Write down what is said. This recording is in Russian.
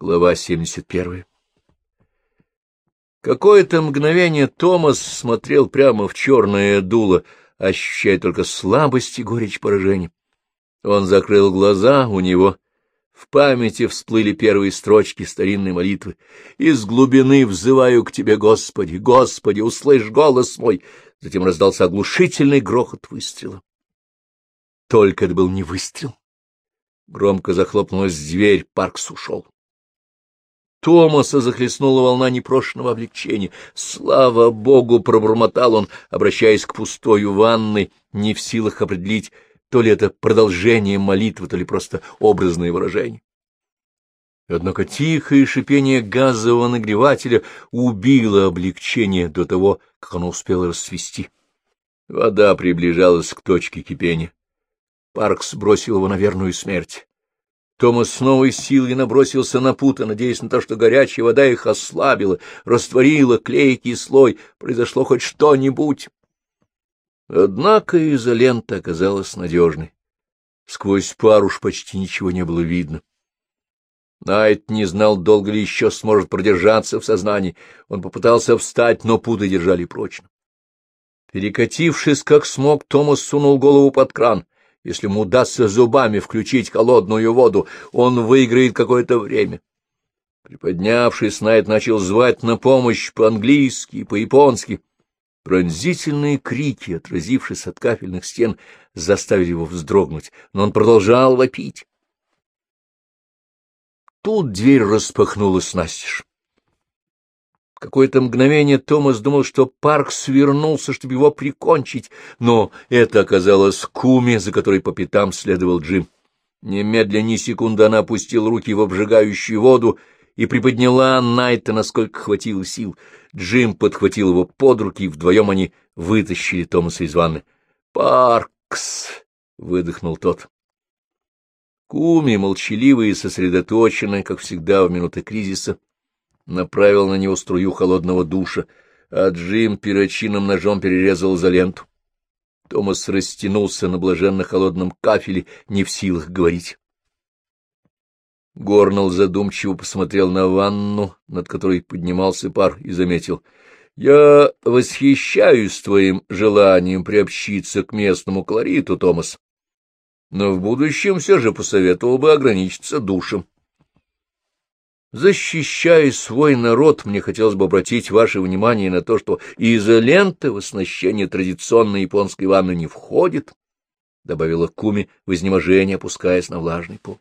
Глава 71. Какое-то мгновение Томас смотрел прямо в черное дуло, ощущая только слабость и горечь поражения. Он закрыл глаза, у него в памяти всплыли первые строчки старинной молитвы. «Из глубины взываю к тебе, Господи! Господи, услышь голос мой!» Затем раздался оглушительный грохот выстрела. Только это был не выстрел. Громко захлопнулась дверь, Паркс ушел. Томаса захлестнула волна непрошенного облегчения. «Слава Богу!» — пробормотал он, обращаясь к пустою ванной, не в силах определить, то ли это продолжение молитвы, то ли просто образное выражение. Однако тихое шипение газового нагревателя убило облегчение до того, как оно успело расцвести. Вода приближалась к точке кипения. Паркс бросил его на верную смерть. Томас с новой силой набросился на пута, надеясь на то, что горячая вода их ослабила, растворила клейкий слой, произошло хоть что-нибудь. Однако изолента оказалась надежной. Сквозь пар уж почти ничего не было видно. Найт не знал, долго ли еще сможет продержаться в сознании. Он попытался встать, но путы держали прочно. Перекатившись, как смог, Томас сунул голову под кран — если ему удастся зубами включить холодную воду, он выиграет какое-то время. Приподнявшись, Найт начал звать на помощь по-английски и по-японски. Пронзительные крики, отразившись от кафельных стен, заставили его вздрогнуть, но он продолжал вопить. Тут дверь распахнулась настежь. Какое-то мгновение Томас думал, что Парк свернулся, чтобы его прикончить, но это оказалось Куми, за которой по пятам следовал Джим. Немедля ни секунды она опустила руки в обжигающую воду и приподняла Найта, насколько хватило сил. Джим подхватил его под руки, и вдвоем они вытащили Томаса из ванны. «Паркс!» — выдохнул тот. Куми, молчаливый и сосредоточенный, как всегда в минуты кризиса, направил на него струю холодного душа, а Джим перочинным ножом перерезал за ленту. Томас растянулся на блаженно-холодном кафеле, не в силах говорить. Горнелл задумчиво посмотрел на ванну, над которой поднимался пар, и заметил. — Я восхищаюсь твоим желанием приобщиться к местному колориту, Томас, но в будущем все же посоветовал бы ограничиться душем. Защищая свой народ, мне хотелось бы обратить ваше внимание на то, что изолента в оснащение традиционной японской ванны не входит, — добавила Куми в изнеможение, опускаясь на влажный пол.